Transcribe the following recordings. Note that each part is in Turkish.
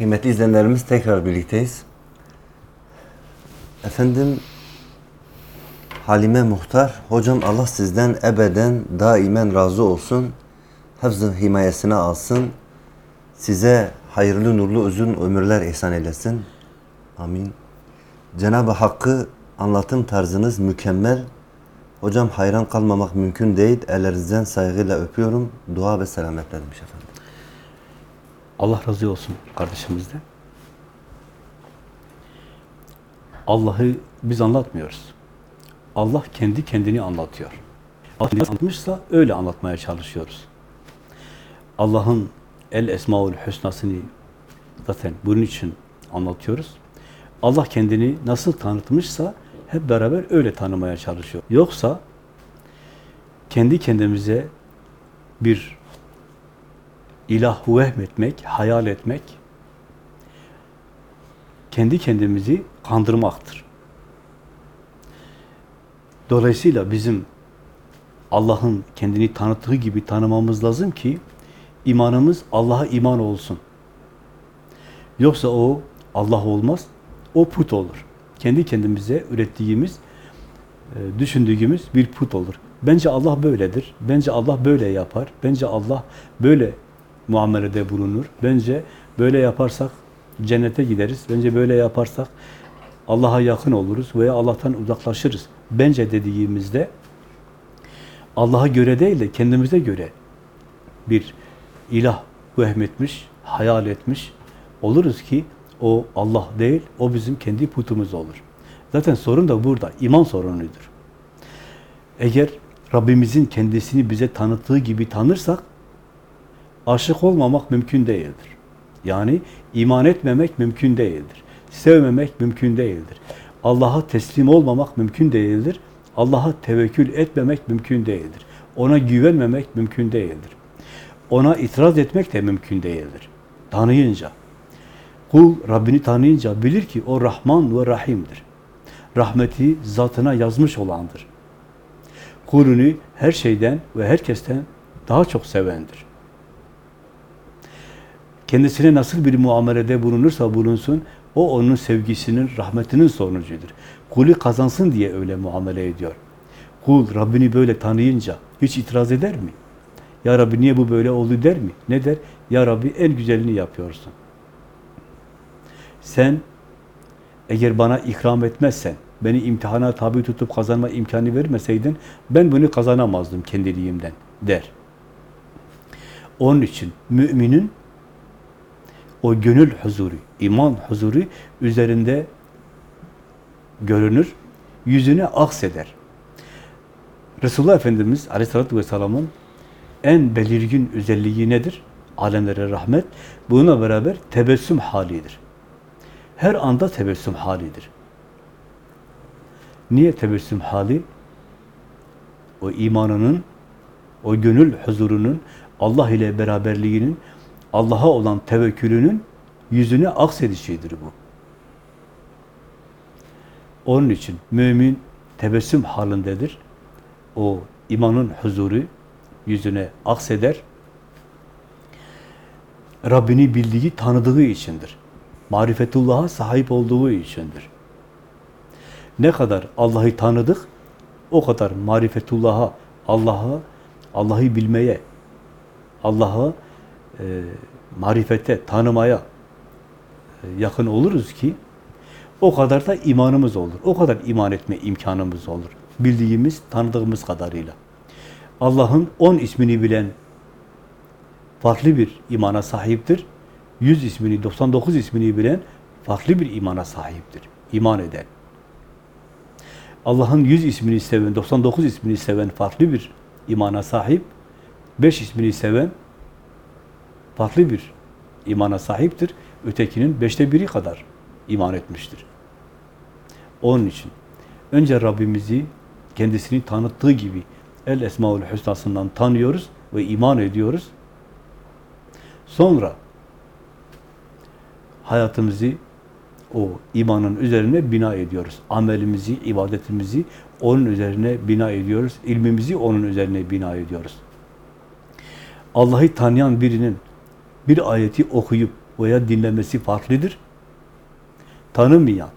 Kıymetli izleyenlerimiz tekrar birlikteyiz. Efendim Halime Muhtar, hocam Allah sizden ebeden daimen razı olsun. Hafzı himayesine alsın. Size hayırlı nurlu uzun ömürler ihsan eylesin. Amin. Cenab-ı Hakk'ı anlatım tarzınız mükemmel. Hocam hayran kalmamak mümkün değil. Ellerinizden saygıyla öpüyorum. Dua ve selametle demiş efendim. Allah razı olsun kardeşimizden. Allah'ı biz anlatmıyoruz. Allah kendi kendini anlatıyor. Allah ne anlatmışsa öyle anlatmaya çalışıyoruz. Allah'ın El Esmaül Hüsna'sını zaten bunun için anlatıyoruz. Allah kendini nasıl tanıtmışsa hep beraber öyle tanımaya çalışıyor. Yoksa kendi kendimize bir ilah vehmetmek, hayal etmek, kendi kendimizi kandırmaktır. Dolayısıyla bizim Allah'ın kendini tanıttığı gibi tanımamız lazım ki imanımız Allah'a iman olsun. Yoksa o Allah olmaz, o put olur. Kendi kendimize ürettiğimiz, e, düşündüğümüz bir put olur. Bence Allah böyledir. Bence Allah böyle yapar. Bence Allah böyle muamelede bulunur. Bence böyle yaparsak cennete gideriz. Bence böyle yaparsak Allah'a yakın oluruz veya Allah'tan uzaklaşırız. Bence dediğimizde Allah'a göre değil de kendimize göre bir ilah vehmetmiş, hayal etmiş oluruz ki o Allah değil, o bizim kendi putumuz olur. Zaten sorun da burada, iman sorunudur. Eğer Rabbimizin kendisini bize tanıttığı gibi tanırsak, aşık olmamak mümkün değildir. Yani iman etmemek mümkün değildir. Sevmemek mümkün değildir. Allah'a teslim olmamak mümkün değildir. Allah'a tevekkül etmemek mümkün değildir. Ona güvenmemek mümkün değildir. Ona itiraz etmek de mümkün değildir. Tanıyınca. Kul Rabbini tanıyınca bilir ki o Rahman ve Rahim'dir. Rahmeti zatına yazmış olandır. Kulünü her şeyden ve herkesten daha çok sevendir. Kendisine nasıl bir muamelede bulunursa bulunsun, o onun sevgisinin, rahmetinin sonucudur. Kulü kazansın diye öyle muamele ediyor. Kul Rabbini böyle tanıyınca hiç itiraz eder mi? Ya Rabbi niye bu böyle oldu der mi? Ne der? Ya Rabbi en güzelini yapıyorsun. Sen eğer bana ikram etmezsen, beni imtihana tabi tutup kazanma imkanı vermeseydin, ben bunu kazanamazdım kendiliğimden der. Onun için müminin o gönül huzuru, iman huzuru üzerinde görünür, yüzüne akseder. Resulullah Efendimiz Aleyhisselatü Vesselam'ın en belirgin özelliği nedir? Alemlere rahmet. Bununla beraber tebessüm halidir. Her anda tebessüm halidir. Niye tebessüm hali? O imanının, o gönül huzurunun, Allah ile beraberliğinin, Allah'a olan tevekkülünün yüzüne aksedişidir bu. Onun için mümin tebessüm halindedir. O imanın huzuru yüzüne akseder. Rabbini bildiği, tanıdığı içindir. Marifetullah'a sahip olduğu içindir. Ne kadar Allah'ı tanıdık, o kadar marifetullah'a, Allah'a, Allah'ı bilmeye, Allah'a e, marifete, tanımaya e, yakın oluruz ki o kadar da imanımız olur. O kadar iman etme imkanımız olur. Bildiğimiz, tanıdığımız kadarıyla. Allah'ın on ismini bilen farklı bir imana sahiptir. Yüz ismini, 99 ismini bilen farklı bir imana sahiptir. İman eden. Allah'ın yüz ismini seven, 99 ismini seven farklı bir imana sahip. Beş ismini seven farklı bir imana sahiptir. Ötekinin beşte biri kadar iman etmiştir. Onun için önce Rabbimizi kendisini tanıttığı gibi El Esmaül Hüsna'sından tanıyoruz ve iman ediyoruz. Sonra hayatımızı o imanın üzerine bina ediyoruz. Amelimizi, ibadetimizi onun üzerine bina ediyoruz. İlmimizi onun üzerine bina ediyoruz. Allah'ı tanıyan birinin bir ayeti okuyup veya dinlemesi farklıdır. Tanımayan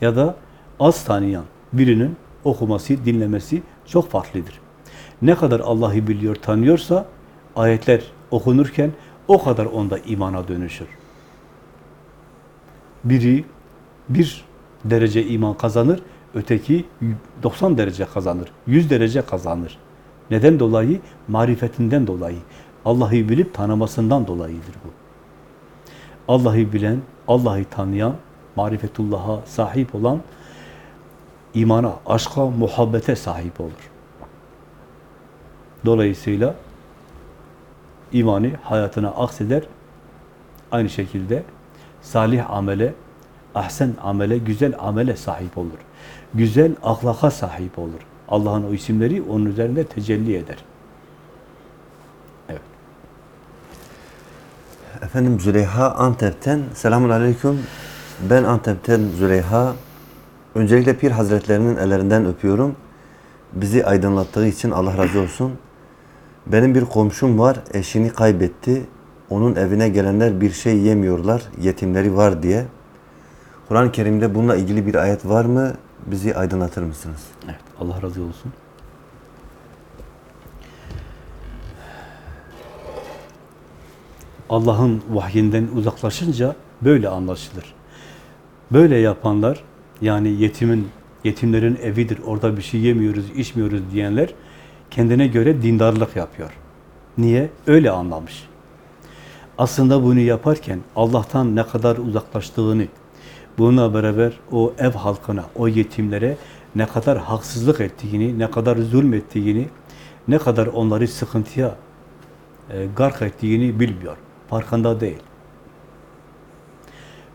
ya da az tanıyan birinin okuması, dinlemesi çok farklıdır. Ne kadar Allah'ı biliyor, tanıyorsa ayetler okunurken o kadar onda imana dönüşür. Biri bir derece iman kazanır, öteki 90 derece kazanır, 100 derece kazanır. Neden dolayı? Marifetinden dolayı. Allah'ı bilip tanımasından dolayıdır bu. Allah'ı bilen, Allah'ı tanıyan, marifetullah'a sahip olan imana, aşka, muhabbete sahip olur. Dolayısıyla imanı hayatına akseder. Aynı şekilde salih amele, ahsen amele, güzel amele sahip olur. Güzel ahlaka sahip olur. Allah'ın o isimleri onun üzerinde tecelli eder. Efendim Züleyha Antep'ten. Selamun Aleyküm. Ben Antep'ten Züleyha. Öncelikle Pir Hazretlerinin ellerinden öpüyorum. Bizi aydınlattığı için Allah razı olsun. Benim bir komşum var, eşini kaybetti. Onun evine gelenler bir şey yemiyorlar, yetimleri var diye. Kur'an-ı Kerim'de bununla ilgili bir ayet var mı? Bizi aydınlatır mısınız? Evet. Allah razı olsun. Allah'ın vahyinden uzaklaşınca böyle anlaşılır. Böyle yapanlar yani yetimin yetimlerin evidir, orada bir şey yemiyoruz, içmiyoruz diyenler kendine göre dindarlık yapıyor. Niye? Öyle anlamış. Aslında bunu yaparken Allah'tan ne kadar uzaklaştığını, bununla beraber o ev halkına, o yetimlere ne kadar haksızlık ettiğini, ne kadar zulmettiğini, ne kadar onları sıkıntıya e, gark ettiğini bilmiyor. Farkında değil.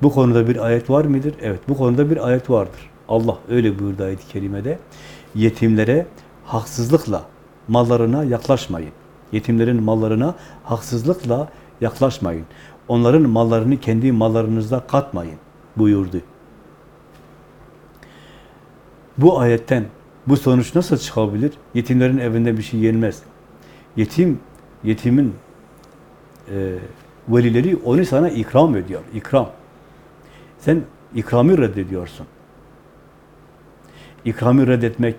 Bu konuda bir ayet var mıdır? Evet, bu konuda bir ayet vardır. Allah öyle buyurdu ayet-i kerimede. Yetimlere haksızlıkla mallarına yaklaşmayın. Yetimlerin mallarına haksızlıkla yaklaşmayın. Onların mallarını kendi mallarınıza katmayın buyurdu. Bu ayetten bu sonuç nasıl çıkabilir? Yetimlerin evinde bir şey yenmez. Yetim, yetimin e, velileri onu sana ikram ediyor. İkram. Sen ikramı reddediyorsun. İkramı reddetmek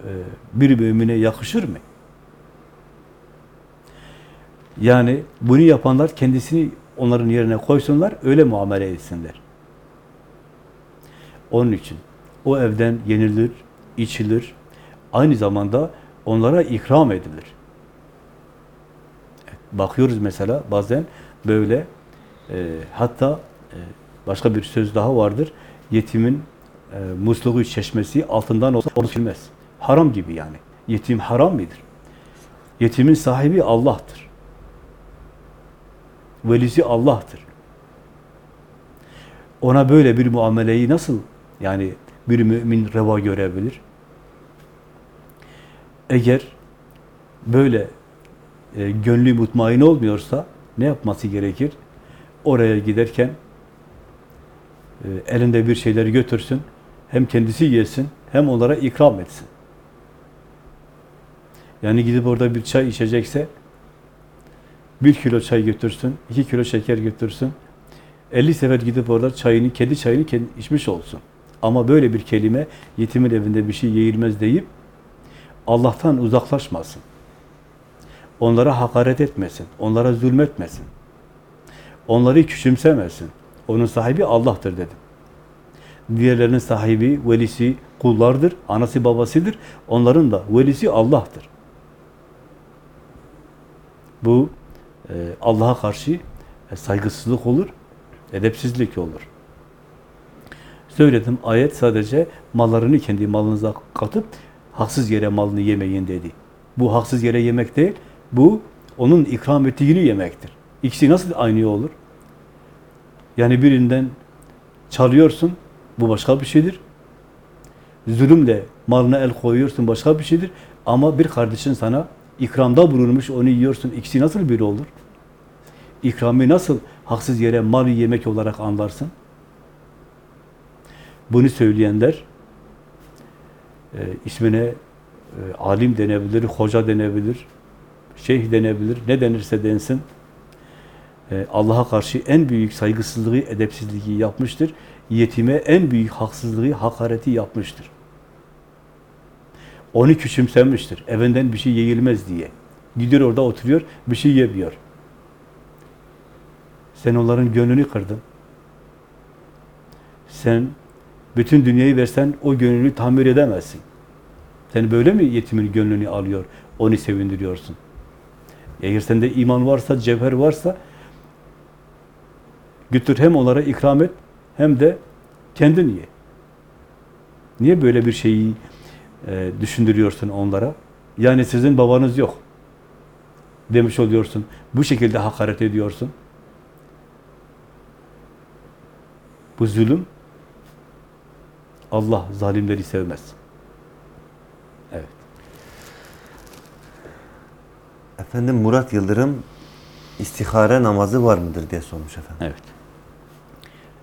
e, bir mümine yakışır mı? Yani bunu yapanlar kendisini onların yerine koysunlar, öyle muamele etsinler. Onun için o evden yenilir, içilir, aynı zamanda onlara ikram edilir. Bakıyoruz mesela bazen böyle, e, hatta e, başka bir söz daha vardır, yetimin e, musluğu çeşmesi altından olsa onu silmez. Haram gibi yani. Yetim haram mıdır? Yetimin sahibi Allah'tır. Velisi Allah'tır. Ona böyle bir muameleyi nasıl yani bir mümin reva görebilir? Eğer böyle e, gönlü mutmain olmuyorsa ne yapması gerekir? Oraya giderken e, elinde bir şeyleri götürsün, hem kendisi yesin, hem onlara ikram etsin. Yani gidip orada bir çay içecekse, bir kilo çay götürsün, iki kilo şeker götürsün, 50 sefer gidip orada çayını, kedi çayını kendi içmiş olsun. Ama böyle bir kelime, yetimin evinde bir şey yiyilmez deyip, Allah'tan uzaklaşmasın. Onlara hakaret etmesin, onlara zulmetmesin. Onları küçümsemesin. Onun sahibi Allah'tır dedim. Diğerlerinin sahibi, velisi kullardır, anası babasıdır. Onların da velisi Allah'tır. Bu e, Allah'a karşı e, saygısızlık olur, edepsizlik olur. Söyledim, ayet sadece mallarını kendi malınıza katıp haksız yere malını yemeyin dedi. Bu haksız yere yemek değil, bu onun ikram ettiğini yemektir. İkisi nasıl aynı olur? Yani birinden çalıyorsun, bu başka bir şeydir. Zulümle malına el koyuyorsun, başka bir şeydir. Ama bir kardeşin sana ikramda bulunmuş, onu yiyorsun. İkisi nasıl biri olur? İkramı nasıl haksız yere mal yemek olarak anlarsın? Bunu söyleyenler e, ismine e, alim denebilir, hoca denebilir, şeyh denebilir, ne denirse densin. e, Allah'a karşı en büyük saygısızlığı, edepsizliği yapmıştır. Yetime en büyük haksızlığı, hakareti yapmıştır. Onu küçümsemiştir. Evinden bir şey yiyilmez diye. Gidiyor orada oturuyor, bir şey yemiyor. Sen onların gönlünü kırdın. Sen bütün dünyayı versen o gönlünü tamir edemezsin. Sen böyle mi yetimin gönlünü alıyor, onu sevindiriyorsun? Eğer sende iman varsa, cevher varsa götür hem onlara ikram et hem de kendin ye. Niye böyle bir şeyi e, düşündürüyorsun onlara? Yani sizin babanız yok demiş oluyorsun. Bu şekilde hakaret ediyorsun. Bu zulüm Allah zalimleri sevmez. Efendim Murat Yıldırım istihare namazı var mıdır diye sormuş efendim. Evet.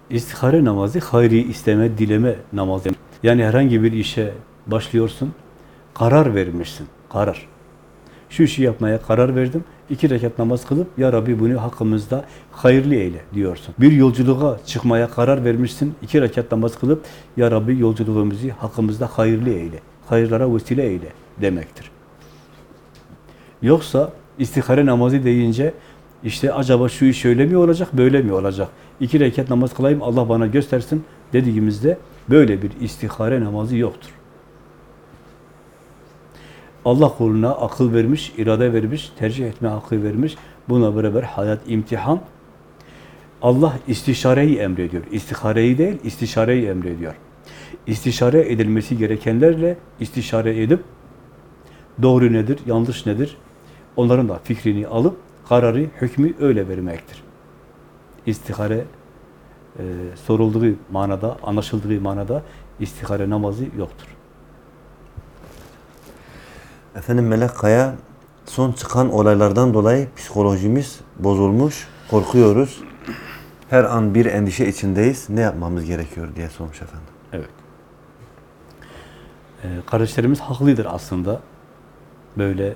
İstihare namazı hayri isteme, dileme namazı. Yani herhangi bir işe başlıyorsun, karar vermişsin, karar. Şu işi yapmaya karar verdim, iki rekat namaz kılıp, Ya Rabbi bunu hakkımızda hayırlı eyle diyorsun. Bir yolculuğa çıkmaya karar vermişsin, iki rekat namaz kılıp, Ya Rabbi yolculuğumuzu hakkımızda hayırlı eyle, hayırlara vesile eyle demektir. Yoksa istihare namazı deyince işte acaba şu iş şöyle mi olacak, böyle mi olacak? İki rekat namaz kılayım, Allah bana göstersin dediğimizde böyle bir istihare namazı yoktur. Allah kuluna akıl vermiş, irade vermiş, tercih etme hakkı vermiş. Buna beraber hayat imtihan. Allah istişareyi emrediyor. İstihareyi değil, istişareyi emrediyor. İstişare edilmesi gerekenlerle istişare edip doğru nedir, yanlış nedir? Onların da fikrini alıp kararı, hükmü öyle vermektir. İstihare e, sorulduğu manada, anlaşıldığı manada istihare namazı yoktur. Efendim Melek Kaya son çıkan olaylardan dolayı psikolojimiz bozulmuş, korkuyoruz. Her an bir endişe içindeyiz. Ne yapmamız gerekiyor diye sormuş efendim. Evet. Ee, kardeşlerimiz haklıdır aslında. Böyle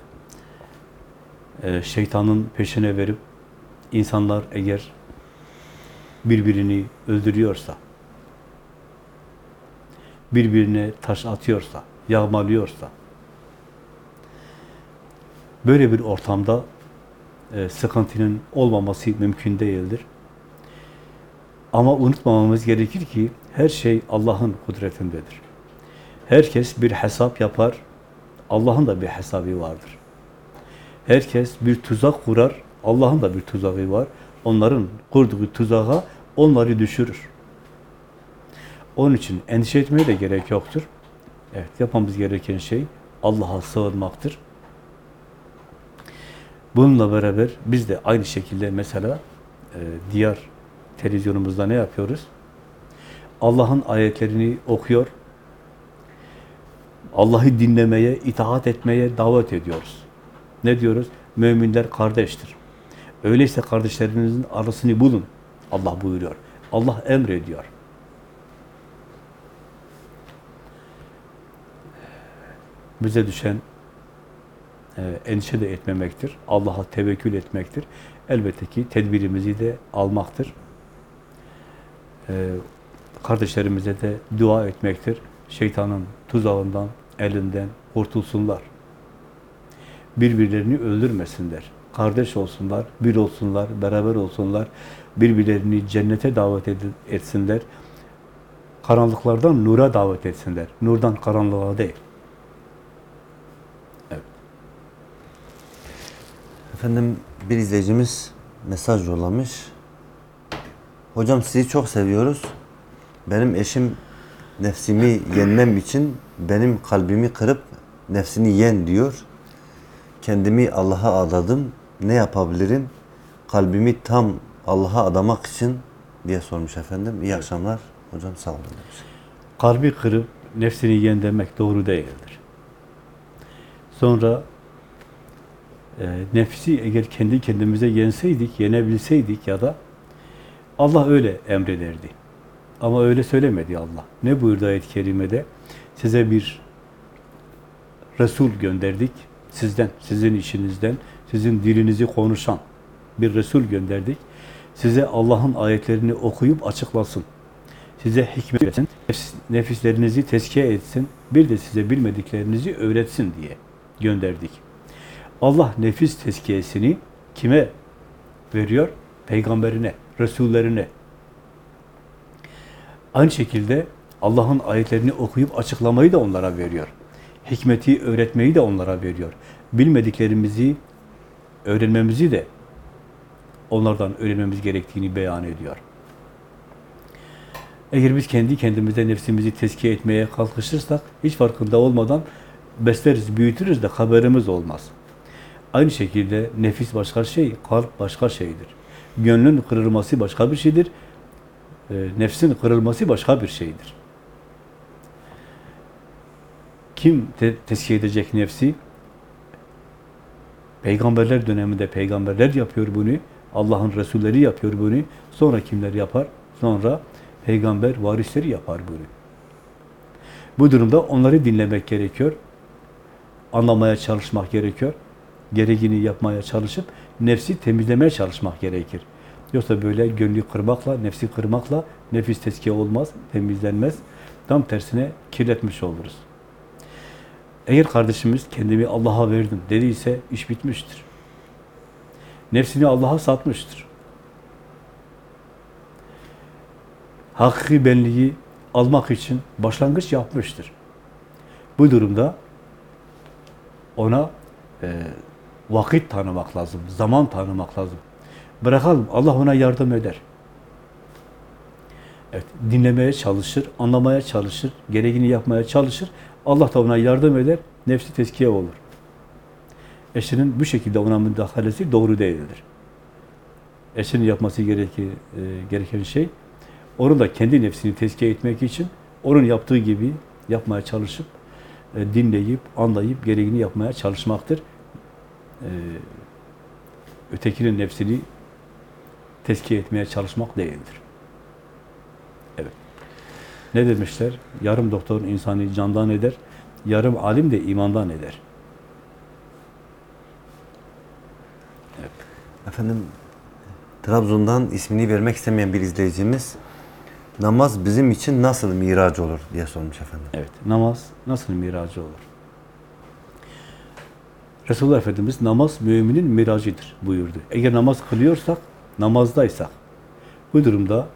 şeytanın peşine verip insanlar eğer birbirini öldürüyorsa, birbirine taş atıyorsa, yağmalıyorsa, böyle bir ortamda e, sıkıntının olmaması mümkün değildir. Ama unutmamamız gerekir ki her şey Allah'ın kudretindedir. Herkes bir hesap yapar, Allah'ın da bir hesabı vardır. Herkes bir tuzak kurar, Allah'ın da bir tuzağı var. Onların kurduğu tuzağa onları düşürür. Onun için endişe etmeye de gerek yoktur. Evet, yapmamız gereken şey Allah'a sığınmaktır. Bununla beraber biz de aynı şekilde mesela e, diğer televizyonumuzda ne yapıyoruz? Allah'ın ayetlerini okuyor, Allah'ı dinlemeye, itaat etmeye davet ediyoruz. Ne diyoruz? Müminler kardeştir. Öyleyse kardeşlerinizin arasını bulun. Allah buyuruyor. Allah emrediyor. Bize düşen e, endişe de etmemektir. Allah'a tevekkül etmektir. Elbette ki tedbirimizi de almaktır. E, kardeşlerimize de dua etmektir. Şeytanın tuzağından, elinden kurtulsunlar. Birbirlerini öldürmesinler. Kardeş olsunlar, bir olsunlar, beraber olsunlar. Birbirlerini cennete davet etsinler. Karanlıklardan nura davet etsinler. Nurdan karanlığa değil. Efendim bir izleyicimiz mesaj yollamış. Hocam sizi çok seviyoruz. Benim eşim nefsimi yenmem için benim kalbimi kırıp nefsini yen diyor. Kendimi Allah'a adadım. Ne yapabilirim? Kalbimi tam Allah'a adamak için diye sormuş efendim. İyi akşamlar. Hocam sağ olun demiş. Kalbi kırıp nefsini yen demek doğru değildir. Sonra e, nefsi eğer kendi kendimize yenseydik, yenebilseydik ya da Allah öyle emrederdi. Ama öyle söylemedi Allah. Ne buyurdu ayet-i kerimede? Size bir Resul gönderdik. Sizden, sizin işinizden, sizin dilinizi konuşan bir Resul gönderdik. Size Allah'ın ayetlerini okuyup açıklasın. Size hikmet versin, nefislerinizi tezkiye etsin, bir de size bilmediklerinizi öğretsin diye gönderdik. Allah nefis tezkiyesini kime veriyor? Peygamberine, Resullerine. Aynı şekilde Allah'ın ayetlerini okuyup açıklamayı da onlara veriyor. Hikmeti öğretmeyi de onlara veriyor. Bilmediklerimizi öğrenmemizi de onlardan öğrenmemiz gerektiğini beyan ediyor. Eğer biz kendi kendimize nefsimizi tezkiye etmeye kalkışırsak, hiç farkında olmadan besleriz, büyütürüz de haberimiz olmaz. Aynı şekilde nefis başka şey, kalp başka şeydir. Gönlün kırılması başka bir şeydir. e, Nefsin kırılması başka bir şeydir. Kim te tezkiye edecek nefsi? Peygamberler döneminde peygamberler yapıyor bunu. Allah'ın Resulleri yapıyor bunu. Sonra kimler yapar? Sonra peygamber varisleri yapar bunu. Bu durumda onları dinlemek gerekiyor. Anlamaya çalışmak gerekiyor. Gereğini yapmaya çalışıp nefsi temizlemeye çalışmak gerekir. Yoksa böyle gönlü kırmakla, nefsi kırmakla nefis tezkiye olmaz, temizlenmez. Tam tersine kirletmiş oluruz. Eğer kardeşimiz kendimi Allah'a verdim dediyse iş bitmiştir. Nefsini Allah'a satmıştır. Hakiki benliği almak için başlangıç yapmıştır. Bu durumda ona e, vakit tanımak lazım, zaman tanımak lazım. Bırakalım, Allah ona yardım eder. Evet, dinlemeye çalışır, anlamaya çalışır, gereğini yapmaya çalışır. Allah da ona yardım eder, nefsi tezkiye olur. Eşinin bu şekilde ona müdahalesi doğru değildir. Eşinin yapması gereken, e, gereken şey, onun da kendi nefsini tezkiye etmek için onun yaptığı gibi yapmaya çalışıp, e, dinleyip, anlayıp, gereğini yapmaya çalışmaktır. E, ötekinin nefsini tezkiye etmeye çalışmak değildir. Evet. Ne demişler? Yarım doktor insanı candan eder, yarım alim de imandan eder. Efendim Trabzon'dan ismini vermek istemeyen bir izleyicimiz namaz bizim için nasıl miraç olur diye sormuş efendim. Evet. Namaz nasıl miracı olur? Resulullah Efendimiz namaz müminin miracıdır buyurdu. Eğer namaz kılıyorsak, namazdaysak bu durumda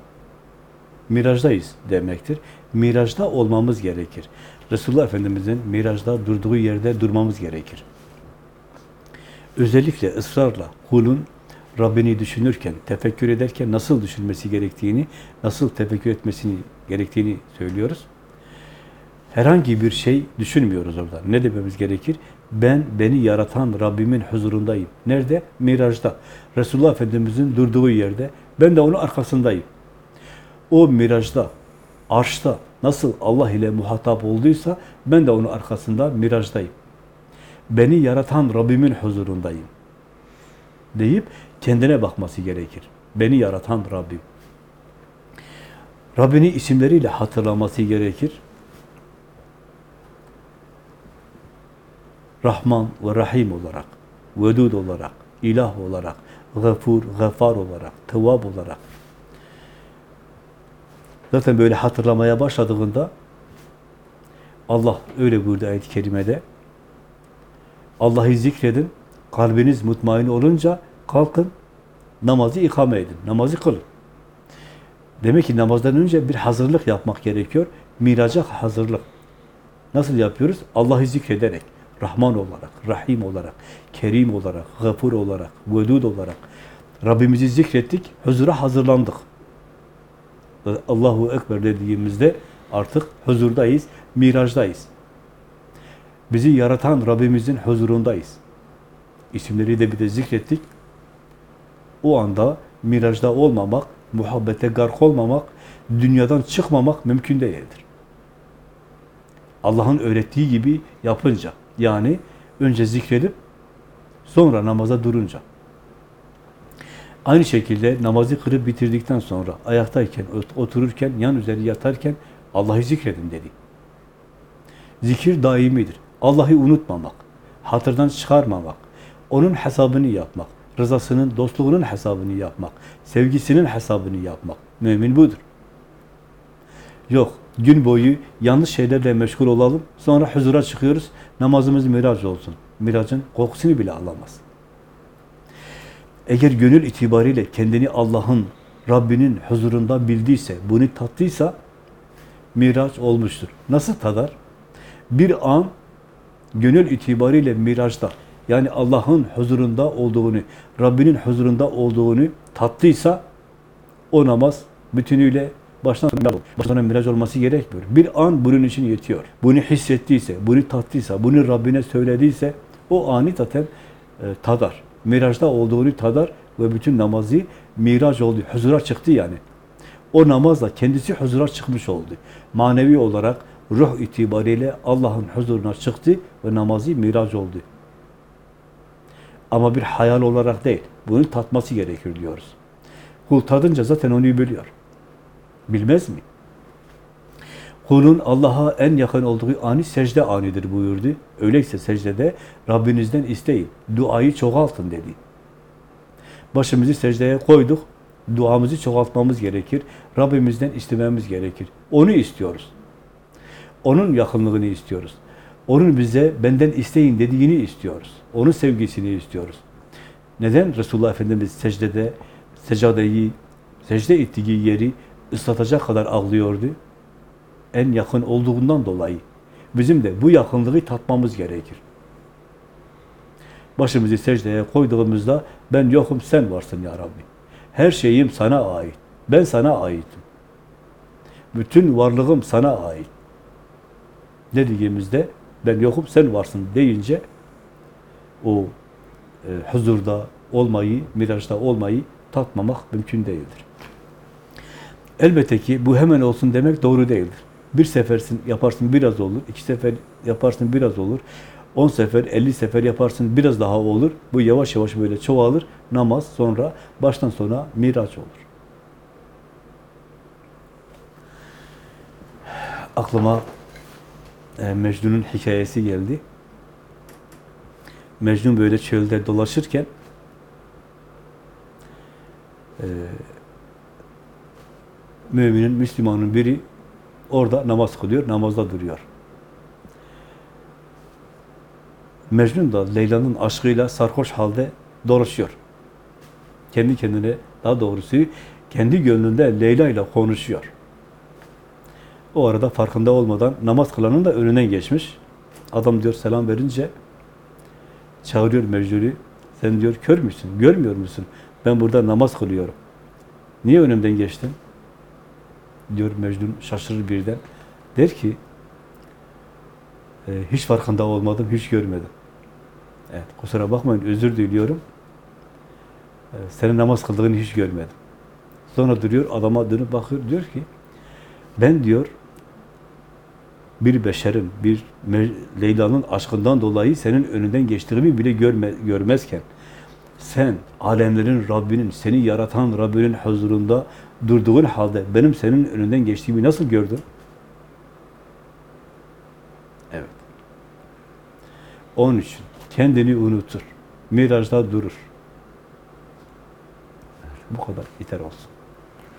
mirajdayız demektir. Mirajda olmamız gerekir. Resulullah Efendimiz'in mirajda durduğu yerde durmamız gerekir. Özellikle ısrarla kulun Rabbini düşünürken, tefekkür ederken nasıl düşünmesi gerektiğini, nasıl tefekkür etmesini gerektiğini söylüyoruz. Herhangi bir şey düşünmüyoruz orada. Ne dememiz gerekir? Ben, beni yaratan Rabbimin huzurundayım. Nerede? Mirajda. Resulullah Efendimiz'in durduğu yerde. Ben de onun arkasındayım. O mirajda, arşta nasıl Allah ile muhatap olduysa ben de onun arkasında mirajdayım. Beni yaratan Rabbimin huzurundayım. Deyip kendine bakması gerekir. Beni yaratan Rabbim. Rabbini isimleriyle hatırlaması gerekir. Rahman ve Rahim olarak, Vedud olarak, İlah olarak, Gafur, Gafar olarak, Tevvab olarak. Zaten böyle hatırlamaya başladığında Allah öyle buyurdu ayet-i kerimede. Allah'ı zikredin, kalbiniz mutmain olunca kalkın, namazı ikame edin, namazı kılın. Demek ki namazdan önce bir hazırlık yapmak gerekiyor. Miraca hazırlık. Nasıl yapıyoruz? Allah'ı zikrederek, Rahman olarak, Rahim olarak, Kerim olarak, Gafur olarak, Vedud olarak Rabbimizi zikrettik, huzura hazırlandık. Allahu Ekber dediğimizde artık huzurdayız, mirajdayız. Bizi yaratan Rabbimizin huzurundayız. İsimleri de bir de zikrettik. O anda mirajda olmamak, muhabbete gark olmamak, dünyadan çıkmamak mümkün değildir. Allah'ın öğrettiği gibi yapınca, yani önce zikredip sonra namaza durunca. Aynı şekilde namazı kırıp bitirdikten sonra ayaktayken, otururken, yan üzeri yatarken Allah'ı zikredin dedi. Zikir daimidir. Allah'ı unutmamak, hatırdan çıkarmamak, onun hesabını yapmak. rızasının, dostluğunun hesabını yapmak, sevgisinin hesabını yapmak. Mümin budur. Yok, gün boyu yanlış şeylerle meşgul olalım, sonra huzura çıkıyoruz, namazımız miraç olsun. Miracın kokusunu bile alamaz. Eğer gönül itibariyle kendini Allah'ın, Rabbinin huzurunda bildiyse, bunu tattıysa, miraç olmuştur. Nasıl tadar? Bir an gönül itibariyle miraçta, yani Allah'ın huzurunda olduğunu, Rabbinin huzurunda olduğunu tattıysa, o namaz bütünüyle baştan miraç olması gerekmiyor. Bir an bunun için yetiyor. Bunu hissettiyse, bunu tattıysa, bunu Rabbine söylediyse, o ani zaten e, tadar. Miraçta olduğunu tadar ve bütün namazı miraç oldu. Huzura çıktı yani. O namazla kendisi huzura çıkmış oldu. Manevi olarak ruh itibariyle Allah'ın huzuruna çıktı ve namazı miraç oldu. Ama bir hayal olarak değil. Bunu tatması gerekir diyoruz. Kul tadınca zaten onu biliyor. Bilmez mi? Kulun Allah'a en yakın olduğu ani secde anidir buyurdu. Öyleyse secdede Rabbinizden isteyin. Duayı çoğaltın dedi. Başımızı secdeye koyduk. Duamızı çoğaltmamız gerekir. Rabbimizden istememiz gerekir. Onu istiyoruz. Onun yakınlığını istiyoruz. Onun bize benden isteyin dediğini istiyoruz. Onun sevgisini istiyoruz. Neden Resulullah Efendimiz secdede secadeyi, secde ettiği yeri ıslatacak kadar ağlıyordu? En yakın olduğundan dolayı. Bizim de bu yakınlığı tatmamız gerekir. Başımızı secdeye koyduğumuzda ben yokum sen varsın ya Rabbi. Her şeyim sana ait. Ben sana aitim. Bütün varlığım sana ait. Dediğimizde ben yokum sen varsın deyince o e, huzurda olmayı, miraçta olmayı tatmamak mümkün değildir. Elbette ki bu hemen olsun demek doğru değildir. Bir sefersin yaparsın biraz olur, iki sefer yaparsın biraz olur, on sefer, elli sefer yaparsın biraz daha olur. Bu yavaş yavaş böyle çoğalır. Namaz sonra baştan sona miraç olur. Aklıma e, Mecnun'un hikayesi geldi. Mecnun böyle çölde dolaşırken e, müminin, Müslümanın biri orada namaz kılıyor, namazda duruyor. Mecnun da Leyla'nın aşkıyla sarhoş halde dolaşıyor. Kendi kendine, daha doğrusu kendi gönlünde Leyla ile konuşuyor. O arada farkında olmadan namaz kılanın da önünden geçmiş. Adam diyor selam verince çağırıyor Mecnun'u. Sen diyor kör müsün? Görmüyor musun? Ben burada namaz kılıyorum. Niye önümden geçtin? Diyor Mecnun şaşırır birden. Der ki e, hiç farkında olmadım, hiç görmedim. Evet, kusura bakmayın, özür diliyorum. E, senin namaz kıldığını hiç görmedim. Sonra duruyor, adama dönüp bakıyor, diyor ki ben diyor bir beşerin, bir Leyla'nın aşkından dolayı senin önünden geçtiğimi bile görme, görmezken sen alemlerin Rabbinin, seni yaratan Rabbinin huzurunda durduğun halde benim senin önünden geçtiğimi nasıl gördün? Evet. Onun için kendini unutur. Mirajda durur. Bu kadar yeter olsun.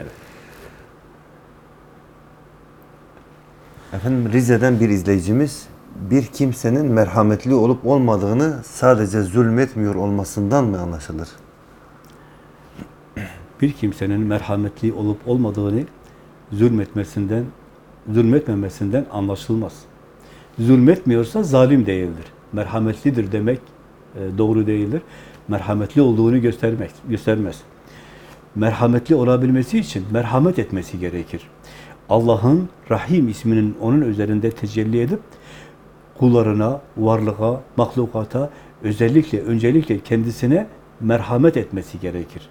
Evet. Efendim Rize'den bir izleyicimiz bir kimsenin merhametli olup olmadığını sadece zulmetmiyor olmasından mı anlaşılır? Bir kimsenin merhametli olup olmadığını zulmetmesinden, zulmetmemesinden anlaşılmaz. Zulmetmiyorsa zalim değildir. Merhametlidir demek e, doğru değildir. Merhametli olduğunu göstermek, göstermez. Merhametli olabilmesi için merhamet etmesi gerekir. Allah'ın Rahim isminin onun üzerinde tecelli edip kullarına, varlığa, mahlukata, özellikle, öncelikle kendisine merhamet etmesi gerekir.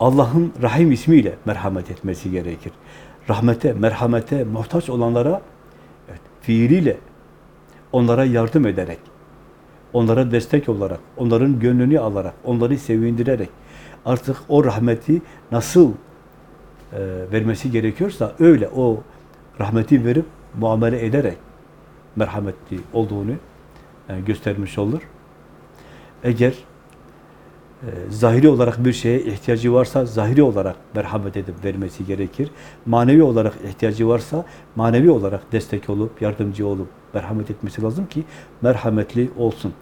Allah'ın Rahim ismiyle merhamet etmesi gerekir. Rahmete, merhamete muhtaç olanlara evet, fiiliyle onlara yardım ederek, onlara destek olarak, onların gönlünü alarak, onları sevindirerek artık o rahmeti nasıl e, vermesi gerekiyorsa öyle o rahmeti verip muamele ederek merhametli olduğunu e, göstermiş olur. Eğer zahiri olarak bir şeye ihtiyacı varsa zahiri olarak merhamet edip vermesi gerekir. Manevi olarak ihtiyacı varsa manevi olarak destek olup, yardımcı olup merhamet etmesi lazım ki merhametli olsun.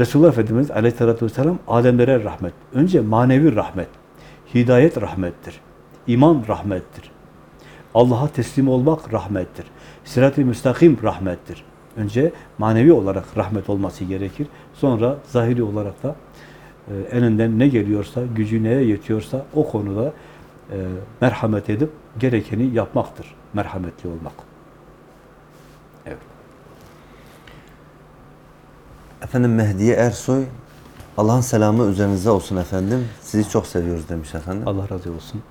Resulullah Efendimiz aleyhissalatü vesselam alemlere rahmet. Önce manevi rahmet, hidayet rahmettir. iman rahmettir. Allah'a teslim olmak rahmettir. Sirat-i müstakim rahmettir. Önce manevi olarak rahmet olması gerekir. Sonra zahiri olarak da elinden ne geliyorsa, gücü neye yetiyorsa o konuda e, merhamet edip gerekeni yapmaktır. Merhametli olmak. Evet. Efendim Mehdiye Ersoy, Allah'ın selamı üzerinize olsun efendim. Sizi çok seviyoruz demiş efendim. Allah razı olsun.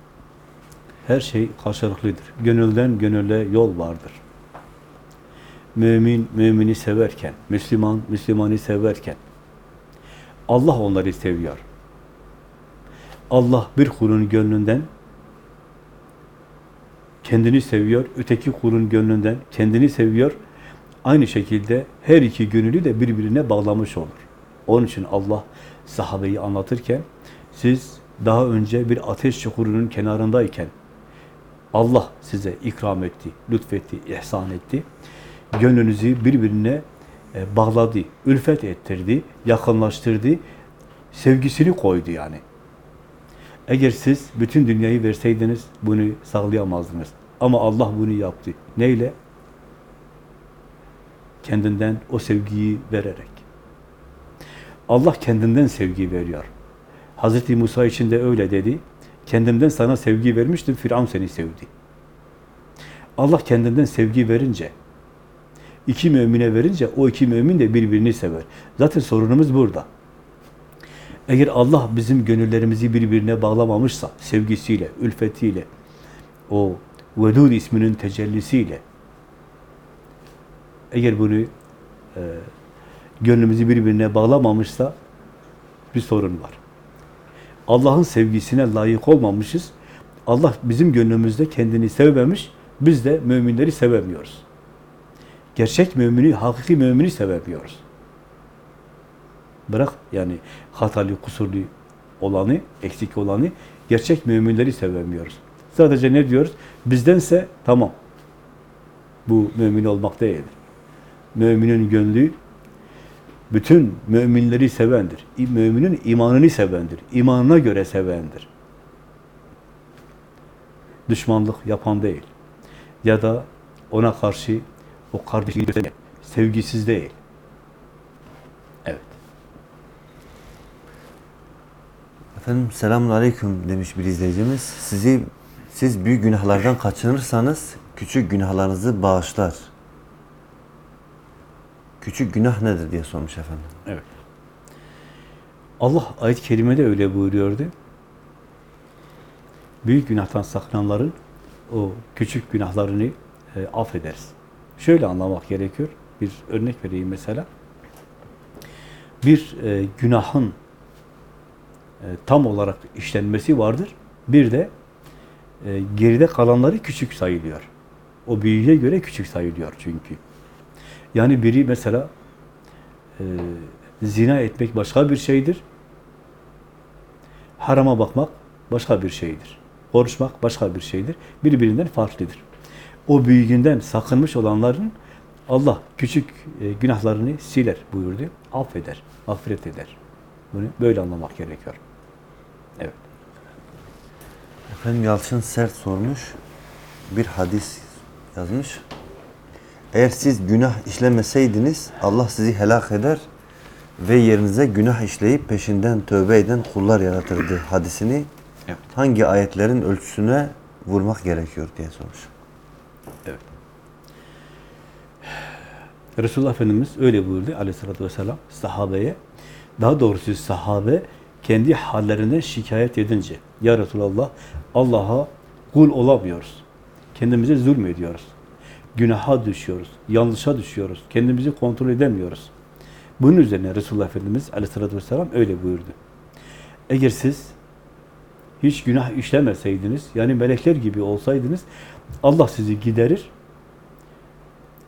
Her şey karşılıklıdır. Gönülden gönüle yol vardır. Mümin, mümini severken, Müslüman, Müslümanı severken, Allah onları seviyor. Allah bir kulun gönlünden kendini seviyor, öteki kulun gönlünden kendini seviyor. Aynı şekilde her iki gönülü de birbirine bağlamış olur. Onun için Allah sahabeyi anlatırken siz daha önce bir ateş çukurunun kenarındayken Allah size ikram etti, lütfetti, ihsan etti. Gönlünüzü birbirine bağladı, ülfet ettirdi, yakınlaştırdı, sevgisini koydu yani. Eğer siz bütün dünyayı verseydiniz bunu sağlayamazdınız. Ama Allah bunu yaptı. Neyle? Kendinden o sevgiyi vererek. Allah kendinden sevgi veriyor. Hazreti Musa için de öyle dedi. Kendimden sana sevgi vermiştim, Firavun seni sevdi. Allah kendinden sevgi verince, iki mümine verince o iki mümin de birbirini sever. Zaten sorunumuz burada. Eğer Allah bizim gönüllerimizi birbirine bağlamamışsa, sevgisiyle, ülfetiyle, o Vedud isminin tecellisiyle, eğer bunu e, gönlümüzü birbirine bağlamamışsa bir sorun var. Allah'ın sevgisine layık olmamışız. Allah bizim gönlümüzde kendini sevmemiş, biz de müminleri sevemiyoruz. Gerçek mümini, hakiki mümini sevemiyoruz. Bırak yani hatalı, kusurlu olanı, eksik olanı, gerçek müminleri sevemiyoruz. Sadece ne diyoruz? Bizdense tamam. Bu mümin olmak değildir. Müminin gönlü bütün müminleri sevendir. Müminin imanını sevendir. İmanına göre sevendir. Düşmanlık yapan değil. Ya da ona karşı o kardeşliği göstermeyen, sevgisiz değil. Evet. Efendim selamun aleyküm demiş bir izleyicimiz. Sizi siz büyük günahlardan kaçınırsanız küçük günahlarınızı bağışlar. Küçük günah nedir diye sormuş efendim. Evet. Allah ayet-i kerimede öyle buyuruyordu. Büyük günahtan sakınanların o küçük günahlarını e, affederiz. Şöyle anlamak gerekiyor. Bir örnek vereyim mesela. Bir e, günahın e, tam olarak işlenmesi vardır. Bir de e, geride kalanları küçük sayılıyor. O büyüye göre küçük sayılıyor çünkü. Yani biri mesela e, zina etmek başka bir şeydir. Harama bakmak başka bir şeydir. Konuşmak başka bir şeydir. Birbirinden farklıdır. O büyüğünden sakınmış olanların Allah küçük e, günahlarını siler buyurdu. Affeder, affet eder. Bunu böyle anlamak gerekiyor. Evet. Efendim Yalçın Sert sormuş. Bir hadis yazmış. Eğer siz günah işlemeseydiniz Allah sizi helak eder ve yerinize günah işleyip peşinden tövbe eden kullar yaratırdı hadisini Evet. hangi ayetlerin ölçüsüne vurmak gerekiyor diye sormuş. Evet. Resulullah Efendimiz öyle buyurdu aleyhissalatü vesselam sahabeye. Daha doğrusu sahabe kendi hallerinden şikayet edince Ya Resulallah Allah'a kul olamıyoruz. Kendimize zulmediyoruz. Günaha düşüyoruz. Yanlışa düşüyoruz. Kendimizi kontrol edemiyoruz. Bunun üzerine Resulullah Efendimiz aleyhissalatü vesselam öyle buyurdu. Eğer siz hiç günah işlemeseydiniz, yani melekler gibi olsaydınız, Allah sizi giderir,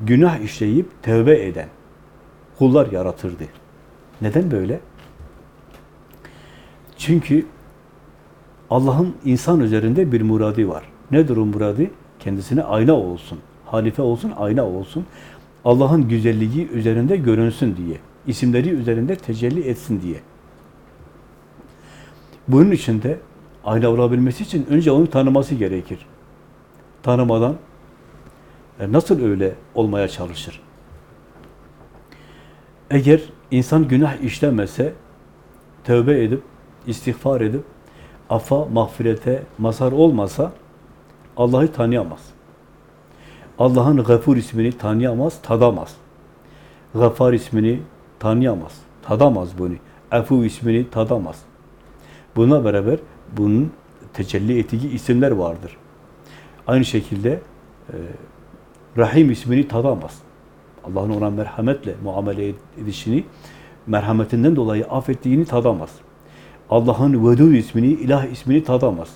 günah işleyip tövbe eden kullar yaratırdı. Neden böyle? Çünkü Allah'ın insan üzerinde bir muradi var. Nedir o muradi? Kendisine ayna olsun. Halife olsun, ayna olsun. Allah'ın güzelliği üzerinde görünsün diye. isimleri üzerinde tecelli etsin diye. Bunun için de ayna olabilmesi için önce onu tanıması gerekir. Tanımadan e, nasıl öyle olmaya çalışır? Eğer insan günah işlemese, tövbe edip, istiğfar edip, affa, mağfirete mazhar olmasa Allah'ı tanıyamaz. Allah'ın Gafur ismini tanıyamaz, tadamaz. Gafar ismini tanıyamaz, tadamaz bunu. Afu ismini tadamaz. Buna beraber bunun tecelli ettiği isimler vardır. Aynı şekilde e, Rahim ismini tadamaz. Allah'ın ona merhametle muamele edişini, merhametinden dolayı affettiğini tadamaz. Allah'ın Vedud ismini, ilah ismini tadamaz.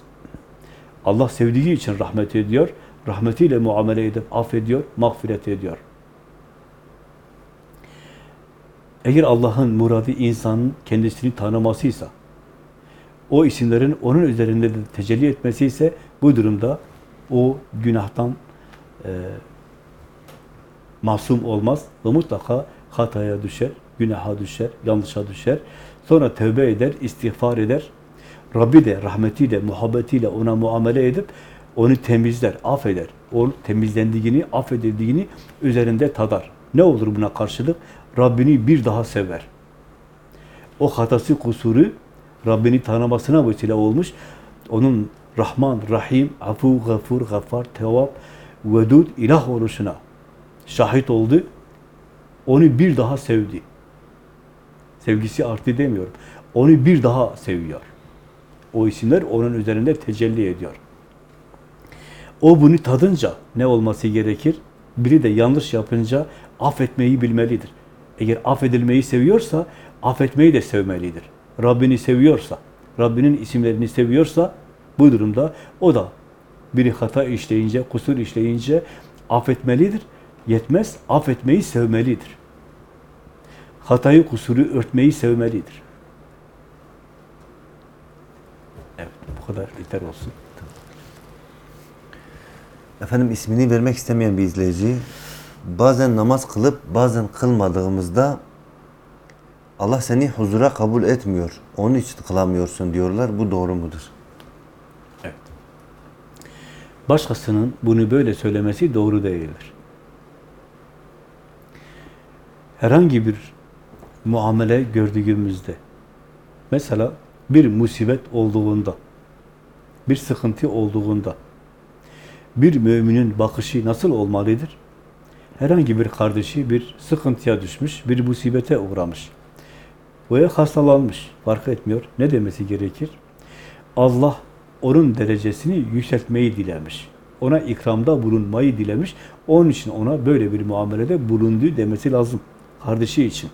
Allah sevdiği için rahmet ediyor, rahmetiyle muamele edip affediyor, mağfiret ediyor. Eğer Allah'ın muradı insanın kendisini tanımasıysa, o isimlerin onun üzerinde de tecelli etmesi ise bu durumda o günahtan e, masum olmaz ve mutlaka hataya düşer, günaha düşer, yanlışa düşer. Sonra tövbe eder, istiğfar eder. Rabbi de rahmetiyle, muhabbetiyle ona muamele edip onu temizler, affeder. O temizlendiğini, affedildiğini üzerinde tadar. Ne olur buna karşılık? Rabbini bir daha sever. O hatası, kusuru Rabbini tanımasına vesile olmuş. Onun Rahman, Rahim, Afu, Gafur, Gaffar, Tevab, Vedud, ilah oluşuna şahit oldu. Onu bir daha sevdi. Sevgisi arttı demiyorum. Onu bir daha seviyor. O isimler onun üzerinde tecelli ediyor. O bunu tadınca ne olması gerekir? Biri de yanlış yapınca affetmeyi bilmelidir. Eğer affedilmeyi seviyorsa, affetmeyi de sevmelidir. Rabbini seviyorsa, Rabbinin isimlerini seviyorsa, bu durumda o da biri hata işleyince, kusur işleyince affetmelidir. Yetmez, affetmeyi sevmelidir. Hatayı, kusuru örtmeyi sevmelidir. Evet, bu kadar yeter olsun. Efendim ismini vermek istemeyen bir izleyici bazen namaz kılıp bazen kılmadığımızda Allah seni huzura kabul etmiyor. Onun için kılamıyorsun diyorlar. Bu doğru mudur? Başkasının bunu böyle söylemesi doğru değildir. Herhangi bir muamele gördüğümüzde, mesela bir musibet olduğunda, bir sıkıntı olduğunda, bir müminin bakışı nasıl olmalıdır? Herhangi bir kardeşi bir sıkıntıya düşmüş, bir musibete uğramış veya hastalanmış, fark etmiyor. Ne demesi gerekir? Allah onun derecesini yükseltmeyi dilemiş. Ona ikramda bulunmayı dilemiş. Onun için ona böyle bir muamelede bulundu demesi lazım. Kardeşi için.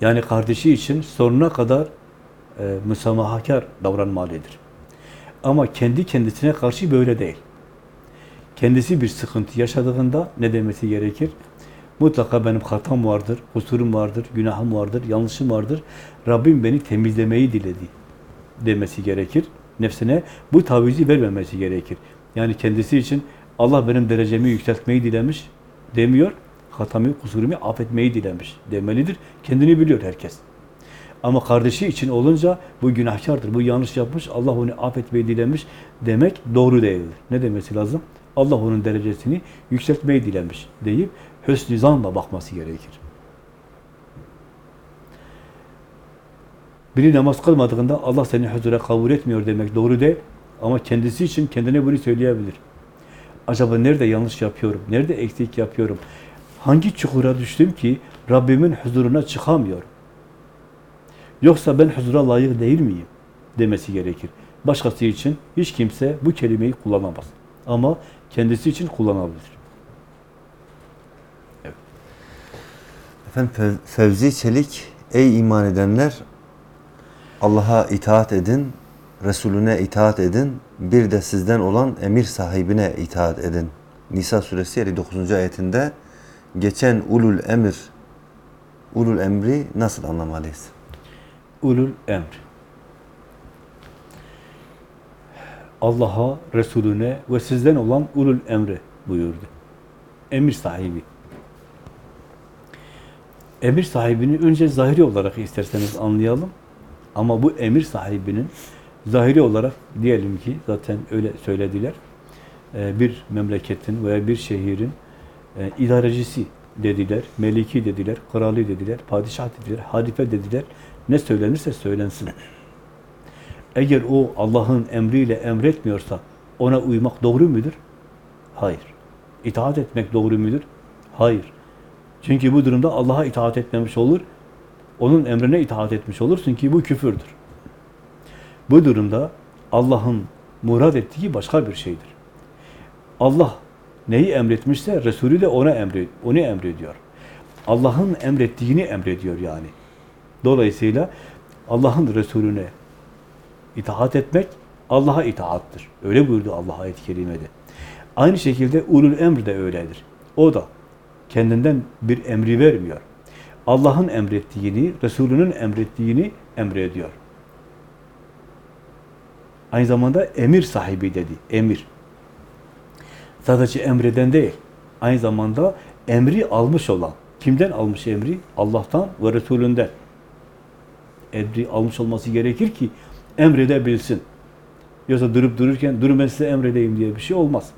Yani kardeşi için sonuna kadar e, müsamahakar davranmalıdır. Ama kendi kendisine karşı böyle değil. Kendisi bir sıkıntı yaşadığında ne demesi gerekir? Mutlaka benim hatam vardır, kusurum vardır, günahım vardır, yanlışım vardır. Rabbim beni temizlemeyi diledi demesi gerekir. Nefsine bu tavizi vermemesi gerekir. Yani kendisi için Allah benim derecemi yükseltmeyi dilemiş demiyor. Hatamı, kusurumu affetmeyi dilemiş demelidir. Kendini biliyor herkes. Ama kardeşi için olunca bu günahkardır, bu yanlış yapmış, Allah onu affetmeyi dilemiş demek doğru değildir. Ne demesi lazım? Allah onun derecesini yükseltmeyi dilemiş deyip hüsnü zanla bakması gerekir. Biri namaz kılmadığında Allah seni huzura kabul etmiyor demek doğru değil. Ama kendisi için kendine bunu söyleyebilir. Acaba nerede yanlış yapıyorum? Nerede eksik yapıyorum? Hangi çukura düştüm ki Rabbimin huzuruna çıkamıyorum? Yoksa ben huzura layık değil miyim? Demesi gerekir. Başkası için hiç kimse bu kelimeyi kullanamaz. Ama kendisi için kullanabilir. Efendim Fev- Fevzi Çelik, ey iman edenler Allah'a itaat edin, Resulüne itaat edin, bir de sizden olan emir sahibine itaat edin. Nisa suresi 59. ayetinde geçen ulul emir Ulul emri nasıl anlamalıyız? Ulul emr. Allah'a, Resulüne ve sizden olan ulul emri buyurdu. Emir sahibi. Emir sahibini önce zahiri olarak isterseniz anlayalım. Ama bu emir sahibinin zahiri olarak diyelim ki zaten öyle söylediler. Ee, Bir memleketin veya bir şehrin e, idarecisi dediler, meliki dediler, kralı dediler, padişah dediler, halife dediler. Ne söylenirse söylensin. Eğer o Allah'ın emriyle emretmiyorsa ona uymak doğru mudur? Hayır. İtaat etmek doğru mudur? Hayır. Çünkü bu durumda Allah'a itaat etmemiş olur, onun emrine itaat etmiş olursun ki bu küfürdür. Bu durumda Allah'ın murad ettiği başka bir şeydir. Allah neyi emretmişse Resulü de ona emret, onu emrediyor. Allah'ın emrettiğini emrediyor yani. Dolayısıyla Allah'ın Resulüne itaat etmek Allah'a itaattır. Öyle buyurdu Allah ayet-i kerimede. Aynı şekilde ulul emr de öyledir. O da kendinden bir emri vermiyor. Allah'ın emrettiğini, Resulünün emrettiğini emrediyor. Aynı zamanda emir sahibi dedi. Emir. Sadece emreden değil. Aynı zamanda emri almış olan. Kimden almış emri? Allah'tan ve Resulünden. Emri almış olması gerekir ki emredebilsin. Yoksa durup dururken dur ben size emredeyim diye bir şey olmaz.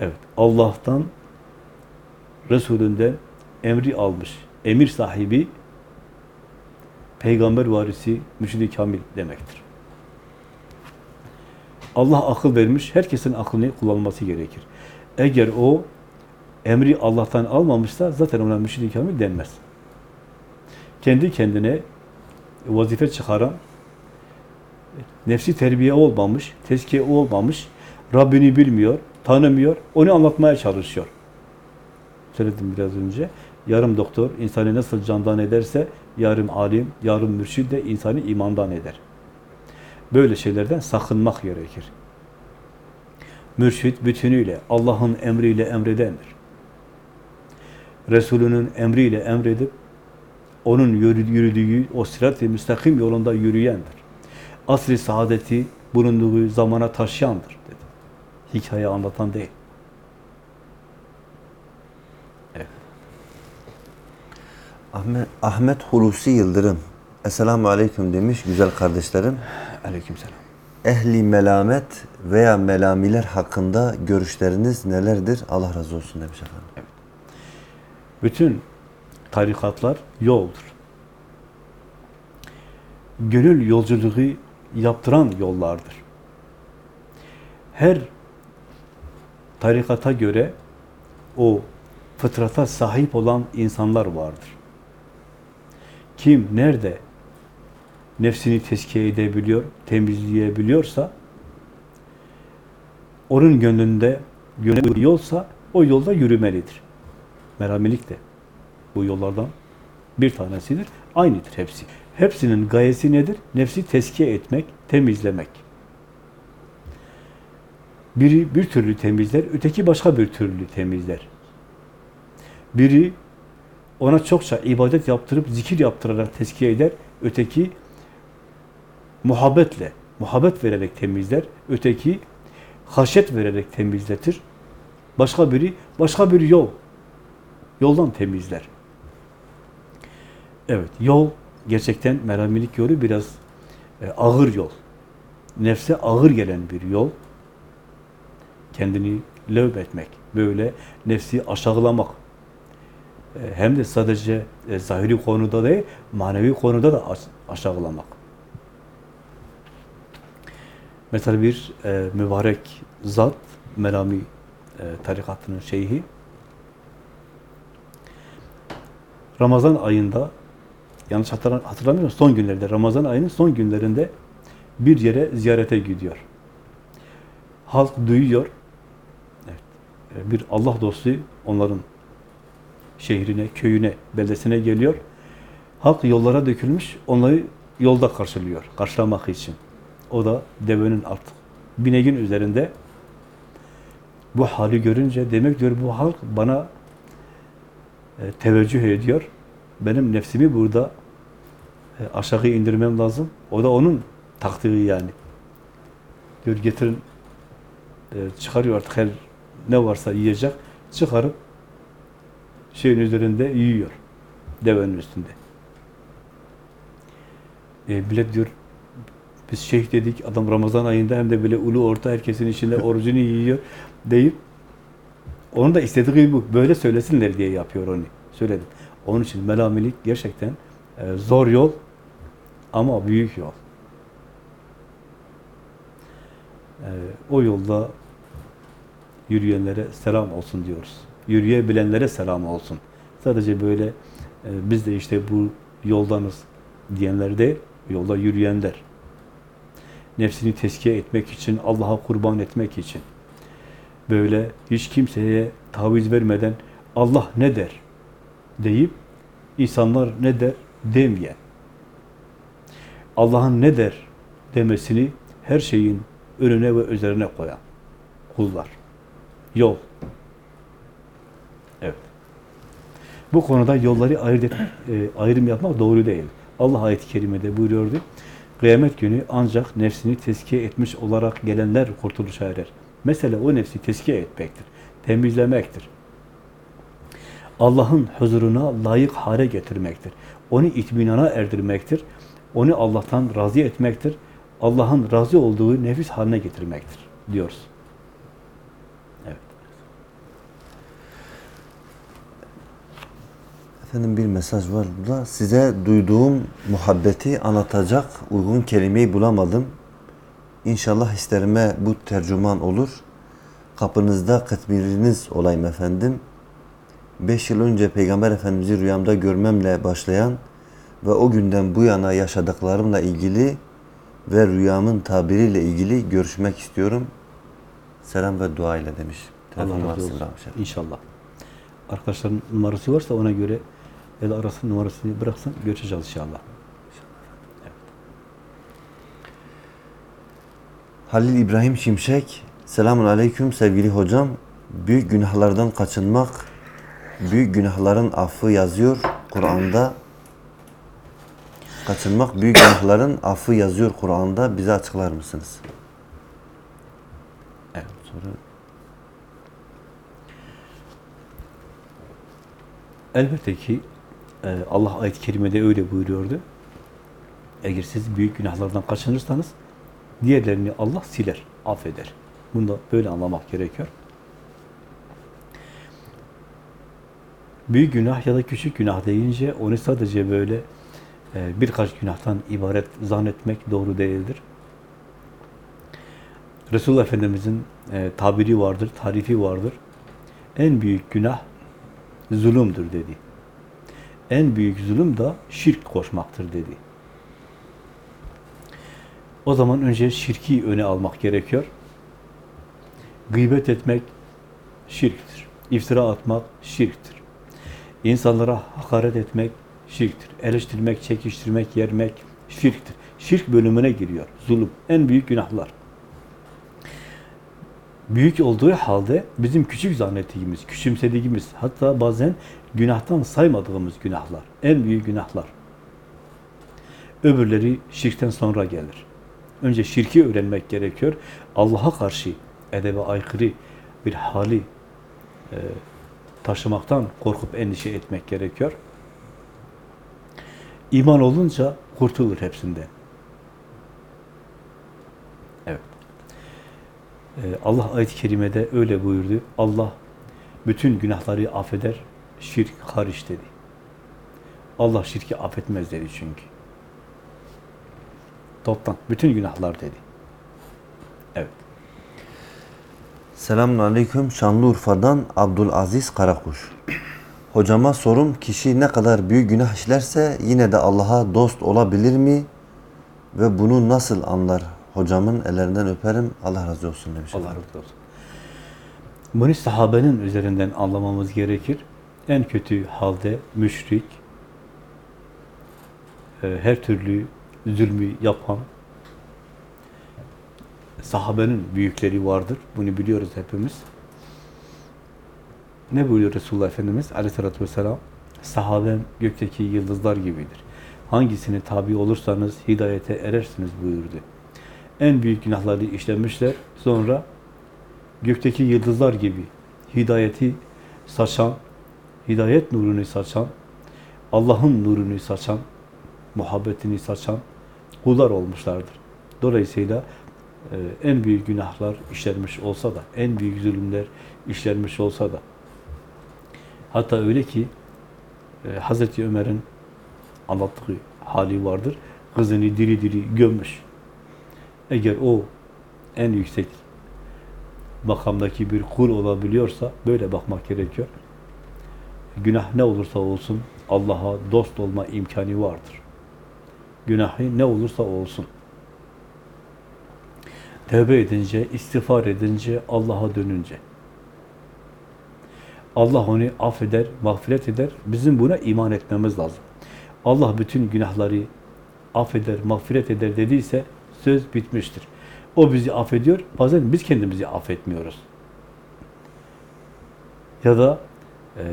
Evet. Allah'tan Resulünden emri almış. Emir sahibi peygamber varisi müşid kamil demektir. Allah akıl vermiş. Herkesin aklını kullanması gerekir. Eğer o emri Allah'tan almamışsa zaten ona müşid kamil denmez. Kendi kendine vazife çıkaran nefsi terbiye olmamış, tezkiye olmamış, Rabbini bilmiyor, tanımıyor, onu anlatmaya çalışıyor. Söyledim biraz önce. Yarım doktor insanı nasıl candan ederse, yarım alim, yarım mürşid de insanı imandan eder. Böyle şeylerden sakınmak gerekir. Mürşid bütünüyle Allah'ın emriyle emredendir. Resulünün emriyle emredip onun yürüdüğü o sırat-ı müstakim yolunda yürüyendir. Asr-ı saadeti bulunduğu zamana taşıyandır dedi. Hikaye anlatan değil. Ahmet, Ahmet Hulusi Yıldırım. Esselamu Aleyküm demiş güzel kardeşlerim. Aleykümselam. Ehli melamet veya melamiler hakkında görüşleriniz nelerdir? Allah razı olsun demiş efendim. Bütün tarikatlar yoldur. Gönül yolculuğu yaptıran yollardır. Her tarikata göre o fıtrata sahip olan insanlar vardır. Kim nerede nefsini tezkiye edebiliyor, temizleyebiliyorsa onun gönlünde yönel yolsa o yolda yürümelidir. Meramilik de bu yollardan bir tanesidir. Aynıdır hepsi. Hepsinin gayesi nedir? Nefsi teskiye etmek, temizlemek. Biri bir türlü temizler, öteki başka bir türlü temizler. Biri ona çokça ibadet yaptırıp, zikir yaptırarak teskiye eder. Öteki muhabbetle, muhabbet vererek temizler. Öteki haşyet vererek temizletir. Başka biri, başka bir yol. Yoldan temizler. Evet, yol gerçekten meramilik yolu biraz e, ağır yol. Nefse ağır gelen bir yol. Kendini lövb etmek, böyle nefsi aşağılamak. E, hem de sadece e, zahiri konuda değil, manevi konuda da aş- aşağılamak. Mesela bir e, mübarek zat, Melami e, tarikatının şeyhi, Ramazan ayında yanlış hatırlam- hatırlamıyorum son günlerde Ramazan ayının son günlerinde bir yere ziyarete gidiyor. Halk duyuyor. Evet. e, Bir Allah dostu onların şehrine, köyüne, beldesine geliyor. Halk yollara dökülmüş, onları yolda karşılıyor, karşılamak için. O da devenin artık bineğin üzerinde bu hali görünce demek diyor bu halk bana e, teveccüh ediyor. Benim nefsimi burada e, aşağı indirmem lazım. O da onun taktığı yani. Diyor getirin e, çıkarıyor artık her ne varsa yiyecek. Çıkarıp şeyin üzerinde yiyor. Devenin üstünde. E, millet diyor biz şeyh dedik adam Ramazan ayında hem de böyle ulu orta herkesin içinde orucunu yiyor deyip onun da istediği bu. Böyle söylesinler diye yapıyor onu. Söyledim. Onun için melamilik gerçekten e, zor yol ama büyük yol. E, o yolda yürüyenlere selam olsun diyoruz. Yürüyebilenlere selam olsun. Sadece böyle e, biz de işte bu yoldanız diyenler değil, yolda yürüyenler. Nefsini teskiye etmek için, Allah'a kurban etmek için. Böyle hiç kimseye taviz vermeden Allah ne der deyip insanlar ne der demeyen. Allah'ın ne der demesini her şeyin önüne ve üzerine koyan kullar. Yol. Evet. Bu konuda yolları ayırt et, e, ayrım yapmak doğru değil. Allah ayet-i kerimede buyuruyordu. Kıyamet günü ancak nefsini tezkiye etmiş olarak gelenler kurtuluşa erer. Mesele o nefsi tezkiye etmektir. Temizlemektir. Allah'ın huzuruna layık hale getirmektir. Onu itminana erdirmektir. Onu Allah'tan razı etmektir. Allah'ın razı olduğu nefis haline getirmektir diyoruz. Evet. Efendim bir mesaj var burada. Size duyduğum muhabbeti anlatacak uygun kelimeyi bulamadım. İnşallah hislerime bu tercüman olur. Kapınızda kıtmiriniz olayım efendim. Beş yıl önce Peygamber Efendimiz'i rüyamda görmemle başlayan ve o günden bu yana yaşadıklarımla ilgili ve rüyamın tabiriyle ilgili görüşmek istiyorum. Selam ve dua ile demiş. Telefon bırakmış. İnşallah. Arkadaşların numarası varsa ona göre el arasının numarasını bıraksın. Görüşeceğiz inşallah. Halil İbrahim Şimşek, selamun aleyküm sevgili hocam. Büyük günahlardan kaçınmak, büyük günahların affı yazıyor Kur'an'da. Kaçınmak, büyük günahların affı yazıyor Kur'an'da. Bize açıklar mısınız? Evet. Sonra Elbette ki Allah ayet-i kerimede öyle buyuruyordu. Eğer siz büyük günahlardan kaçınırsanız diğerlerini Allah siler, affeder. Bunu da böyle anlamak gerekiyor. Büyük günah ya da küçük günah deyince onu sadece böyle e, birkaç günahtan ibaret zannetmek doğru değildir. Resulullah Efendimiz'in e, tabiri vardır, tarifi vardır. En büyük günah zulümdür dedi. En büyük zulüm da şirk koşmaktır dedi. O zaman önce şirki öne almak gerekiyor. Gıybet etmek şirktir. İftira atmak şirktir. İnsanlara hakaret etmek şirktir. Eleştirmek, çekiştirmek, yermek şirktir. Şirk bölümüne giriyor. Zulüm. En büyük günahlar. Büyük olduğu halde bizim küçük zannettiğimiz, küçümsediğimiz, hatta bazen günahtan saymadığımız günahlar. En büyük günahlar. Öbürleri şirkten sonra gelir. Önce şirki öğrenmek gerekiyor. Allah'a karşı edebe aykırı bir hali e, taşımaktan korkup endişe etmek gerekiyor. İman olunca kurtulur hepsinden. Evet. Ee, Allah ayet-i kerimede öyle buyurdu. Allah bütün günahları affeder, şirk hariç dedi. Allah şirki affetmez dedi çünkü. Toptan, bütün günahlar dedi. Evet. Selamun Aleyküm Şanlıurfa'dan Abdülaziz Karakuş. Hocama sorum kişi ne kadar büyük günah işlerse yine de Allah'a dost olabilir mi? Ve bunu nasıl anlar? Hocamın ellerinden öperim. Allah razı olsun demiş. Allah razı olsun. Bunu sahabenin üzerinden anlamamız gerekir. En kötü halde müşrik, e, her türlü zulmü yapan sahabenin büyükleri vardır. Bunu biliyoruz hepimiz. Ne buyuruyor Resulullah Efendimiz aleyhissalatü vesselam? Sahabem gökteki yıldızlar gibidir. Hangisine tabi olursanız hidayete erersiniz buyurdu. En büyük günahları işlemişler. Sonra gökteki yıldızlar gibi hidayeti saçan, hidayet nurunu saçan, Allah'ın nurunu saçan, muhabbetini saçan kullar olmuşlardır. Dolayısıyla e, en büyük günahlar işlenmiş olsa da, en büyük zulümler işlenmiş olsa da, hatta öyle ki e, Hazreti Ömer'in anlattığı hali vardır. Kızını diri diri gömmüş. Eğer o en yüksek makamdaki bir kul olabiliyorsa böyle bakmak gerekiyor. Günah ne olursa olsun Allah'a dost olma imkanı vardır. Günahı ne olursa olsun. Tevbe edince, istiğfar edince, Allah'a dönünce. Allah onu affeder, mağfiret eder. Bizim buna iman etmemiz lazım. Allah bütün günahları affeder, mağfiret eder dediyse söz bitmiştir. O bizi affediyor, bazen biz kendimizi affetmiyoruz. Ya da e,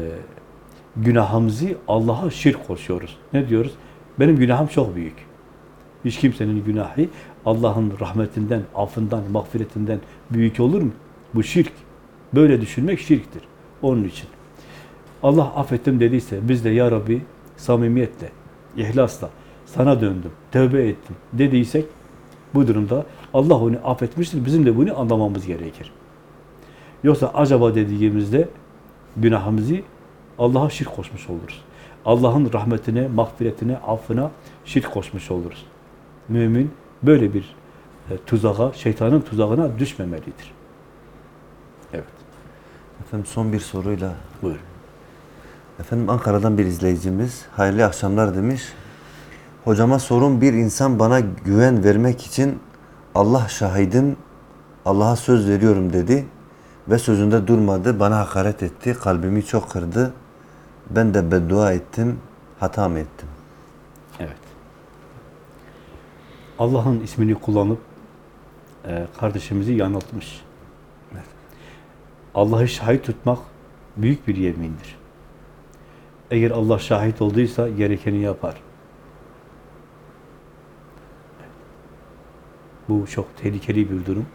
günahımızı Allah'a şirk koşuyoruz. Ne diyoruz? Benim günahım çok büyük. Hiç kimsenin günahı Allah'ın rahmetinden, affından, mağfiretinden büyük olur mu? Bu şirk. Böyle düşünmek şirktir. Onun için. Allah affettim dediyse biz de ya Rabbi samimiyetle, ihlasla sana döndüm, tövbe ettim dediysek bu durumda Allah onu affetmiştir. Bizim de bunu anlamamız gerekir. Yoksa acaba dediğimizde günahımızı Allah'a şirk koşmuş oluruz. Allah'ın rahmetine, mağfiretine, affına şirk koşmuş oluruz. Mümin böyle bir e, tuzağa, şeytanın tuzağına düşmemelidir. Evet. Efendim son bir soruyla. Buyurun. Efendim Ankara'dan bir izleyicimiz hayırlı akşamlar demiş. Hocama sorun bir insan bana güven vermek için Allah şahidim Allah'a söz veriyorum dedi ve sözünde durmadı. Bana hakaret etti. Kalbimi çok kırdı. Ben de beddua ettim. Hata mı ettim? Evet. Allah'ın ismini kullanıp e, kardeşimizi yanıltmış. Allah'ı şahit tutmak büyük bir yemindir. Eğer Allah şahit olduysa gerekeni yapar. Bu çok tehlikeli bir durum.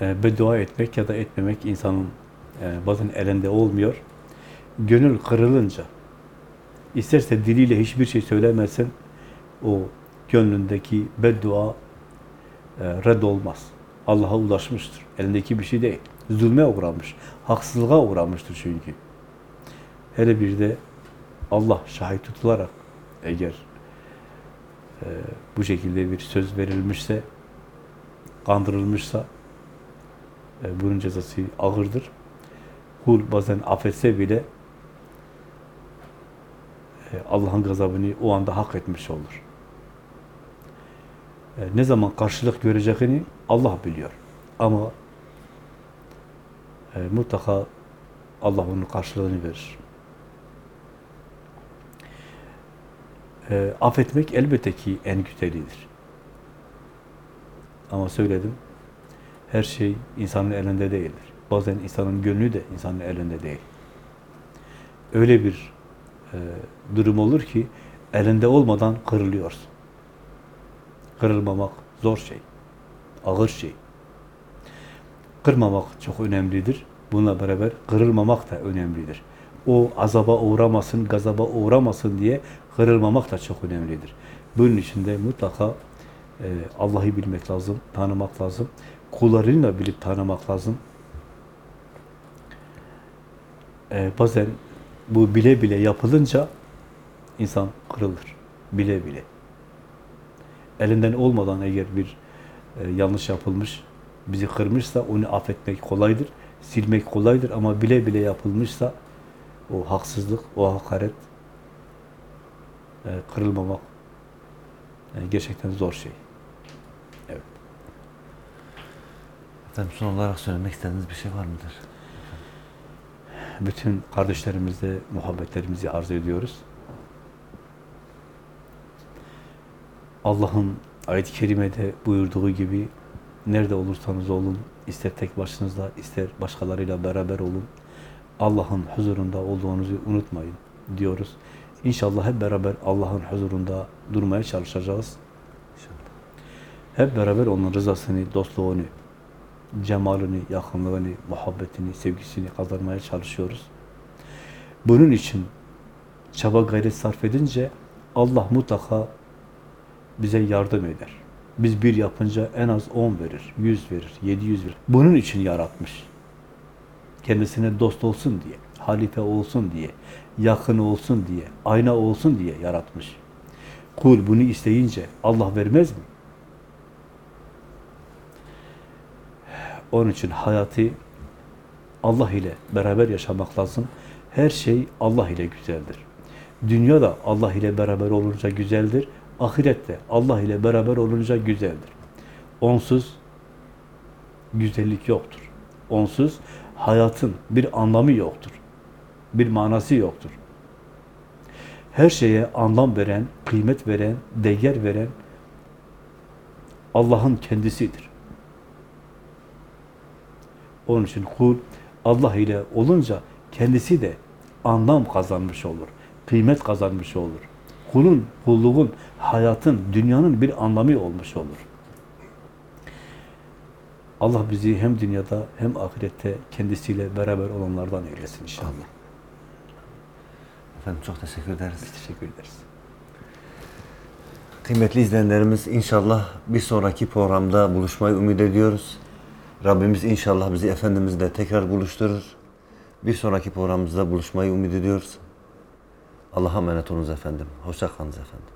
E, beddua etmek ya da etmemek insanın e, bazen elinde olmuyor. Gönül kırılınca, isterse diliyle hiçbir şey söylemezsen, o gönlündeki beddua e, reddolmaz. Allah'a ulaşmıştır. Elindeki bir şey değil. Zulme uğramış. Haksızlığa uğramıştır çünkü. Hele bir de Allah şahit tutularak eğer e, bu şekilde bir söz verilmişse, kandırılmışsa e, bunun cezası ağırdır. Kul bazen affetse bile Allah'ın gazabını o anda hak etmiş olur. E, ne zaman karşılık göreceğini Allah biliyor. Ama e, mutlaka Allah onun karşılığını verir. E, affetmek elbette ki en güzelidir. Ama söyledim, her şey insanın elinde değildir. Bazen insanın gönlü de insanın elinde değil. Öyle bir e, durum olur ki elinde olmadan kırılıyorsun. Kırılmamak zor şey. Ağır şey. Kırmamak çok önemlidir. Bununla beraber kırılmamak da önemlidir. O azaba uğramasın, gazaba uğramasın diye kırılmamak da çok önemlidir. Bunun için de mutlaka e, Allah'ı bilmek lazım, tanımak lazım. Kullarını da bilip tanımak lazım. E, bazen bu bile bile yapılınca insan kırılır. Bile bile. Elinden olmadan eğer bir e, yanlış yapılmış, bizi kırmışsa onu affetmek kolaydır, silmek kolaydır ama bile bile yapılmışsa o haksızlık, o hakaret, e, kırılmamak yani gerçekten zor şey. Evet. Efendim son olarak söylemek istediğiniz bir şey var mıdır? Bütün kardeşlerimizle muhabbetlerimizi arz ediyoruz. Allah'ın ayet-i kerimede buyurduğu gibi nerede olursanız olun ister tek başınızda, ister başkalarıyla beraber olun. Allah'ın huzurunda olduğunuzu unutmayın diyoruz. İnşallah hep beraber Allah'ın huzurunda durmaya çalışacağız. Hep beraber onun rızasını, dostluğunu, cemalini, yakınlığını, muhabbetini, sevgisini kazanmaya çalışıyoruz. Bunun için çaba gayret sarf edince Allah mutlaka bize yardım eder. Biz bir yapınca en az 10 verir, 100 verir, 700 verir. Bunun için yaratmış. Kendisine dost olsun diye, halife olsun diye, yakın olsun diye, ayna olsun diye yaratmış. Kul bunu isteyince Allah vermez mi? Onun için hayatı Allah ile beraber yaşamak lazım. Her şey Allah ile güzeldir. Dünya da Allah ile beraber olunca güzeldir. Ahiret de Allah ile beraber olunca güzeldir. Onsuz güzellik yoktur. Onsuz hayatın bir anlamı yoktur. Bir manası yoktur. Her şeye anlam veren, kıymet veren, değer veren Allah'ın kendisidir. Onun için kul Allah ile olunca kendisi de anlam kazanmış olur. Kıymet kazanmış olur. Kulun, kulluğun, hayatın, dünyanın bir anlamı olmuş olur. Allah bizi hem dünyada hem ahirette kendisiyle beraber olanlardan eylesin inşallah. Efendim çok teşekkür ederiz. Teşekkür ederiz. Kıymetli izleyenlerimiz inşallah bir sonraki programda buluşmayı ümit ediyoruz. Rabbimiz inşallah bizi Efendimizle tekrar buluşturur. Bir sonraki programımızda buluşmayı ümit ediyoruz. Allah'a emanet olunuz efendim. Hoşça kalınız efendim.